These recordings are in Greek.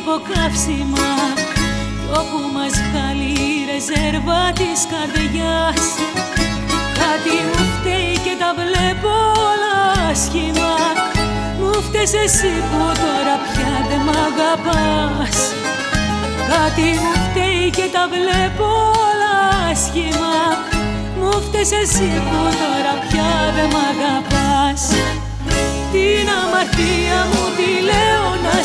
από καύσιμα κι όπου μας βγάλει η ρεζέρβα της καρδιάς. Κάτι μου φταίει και τα βλέπω όλα άσχημα. Μου φταίς εσύ που τώρα πια δεν μ' αγαπάς. Κάτι μου φταίει και τα βλέπω όλα άσχημα. Μου φταίς εσύ που τώρα πια δεν μ' αγαπάς. Την αμαρτία μου τη λέω να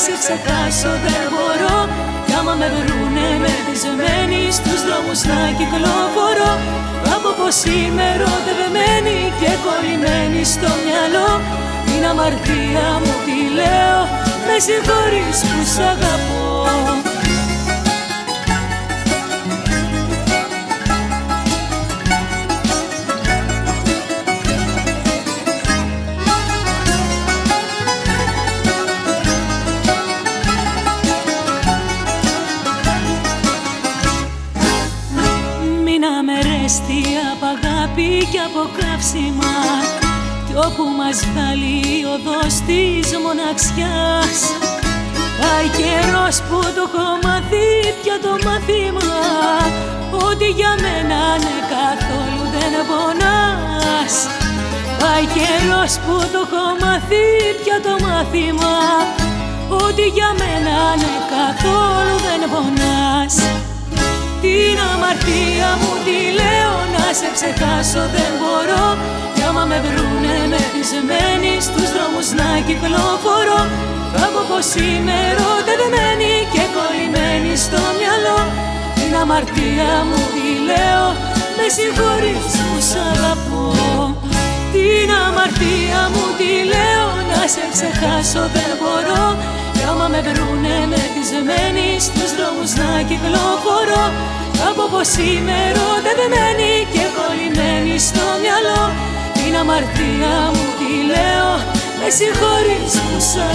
σε ξεχάσω δεν μπορώ. Κι άμα με βρούνε μεθυσμένη στους δρόμους να κυκλοφορώ. Από πως είμαι ερωτευμένη και κολλημένη στο μυαλό. Την αμαρτία μου τη λέω με συγχωρείς που σ' ζέστη από αγάπη και από καύσιμα. Κι όπου μας βγάλει η οδός της μοναξιάς. Πάει καιρός που το έχω μάθει πια το μάθημα. Ότι για μένα ναι καθόλου δεν πονάς. Πάει καιρός που το έχω μάθει πια το μάθημα. Ότι για μένα ναι καθόλου δεν πονάς την αμαρτία μου τη λέω να σε ξεχάσω δεν μπορώ. Κι άμα με βρούνε μεθυσμένη στους δρόμους να κυκλοφορώ. Θα πω πως είμαι ερωτευμένη και κολλημένη στο μυαλό. Την αμαρτία μου τη λέω με συγχωρείς που σ' αγαπώ. Την αμαρτία μου τη λέω να σε ξεχάσω δεν μπορώ. Κι άμα με βρούνε μεθυσμένη στους δρόμους να κυκλοφορώ από πως είμαι ερωτευμένη και κολλημένη στο μυαλό. Την αμαρτία μου τη λέω Με συγχωρείς που σ' αγαπώ